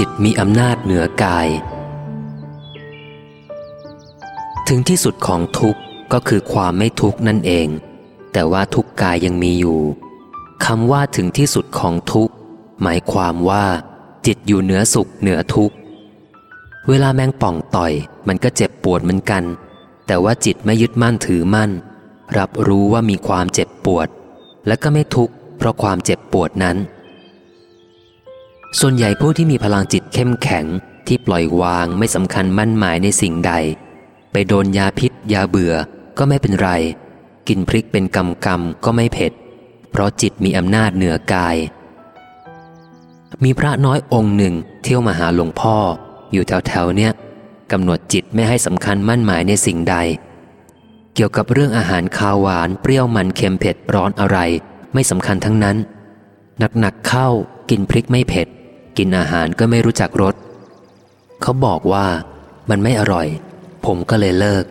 จิตมีอำนาจเหนือกาย ถึงที่สุดของทุกข์ก็คือความไม่ทุกข์นั่นเอง แต่ว่าทุกกายยังมีอยู่คำว่าถึงที่สุดของทุกข์ หมายความว่า จิตอยู่เหนือสุขเหนือทุกข์ เวลาแมงป่องต่อย มันก็เจ็บปวดเหมือนกัน แต่ว่าจิตไม่ยึดมั่นถือมั่น รับรู้ว่ามีความเจ็บปวด และก็ไม่ทุกข์เพราะความเจ็บปวดนั้น ส่วนใหญ่ผู้ที่มีพลังจิตเข้มแข็งที่ปล่อยวางไม่สำคัญมั่นหมายในสิ่งใด ไปโดนยาพิษ ยาเบื่อก็ไม่เป็นไร กินพริกเป็นกำกำก็ไม่เผ็ด เพราะจิตมีอำนาจเหนือกาย มีพระน้อยองค์หนึ่งเที่ยวมาหาหลวงพ่อ อยู่แถวแถวเนี้ยกำหนดจิตไม่ให้สำคัญมั่นหมายในสิ่งใด เกี่ยวกับเรื่องอาหารคาวหวานเปรี้ยวมันเค็มเผ็ดร้อนอะไร ไม่สำคัญทั้งนั้น หนักๆเข้า กินพริกไม่เผ็ด กินอาหารก็ไม่รู้จักรสเขาบอกว่ามันไม่อร่อย ผมก็เลยเลิก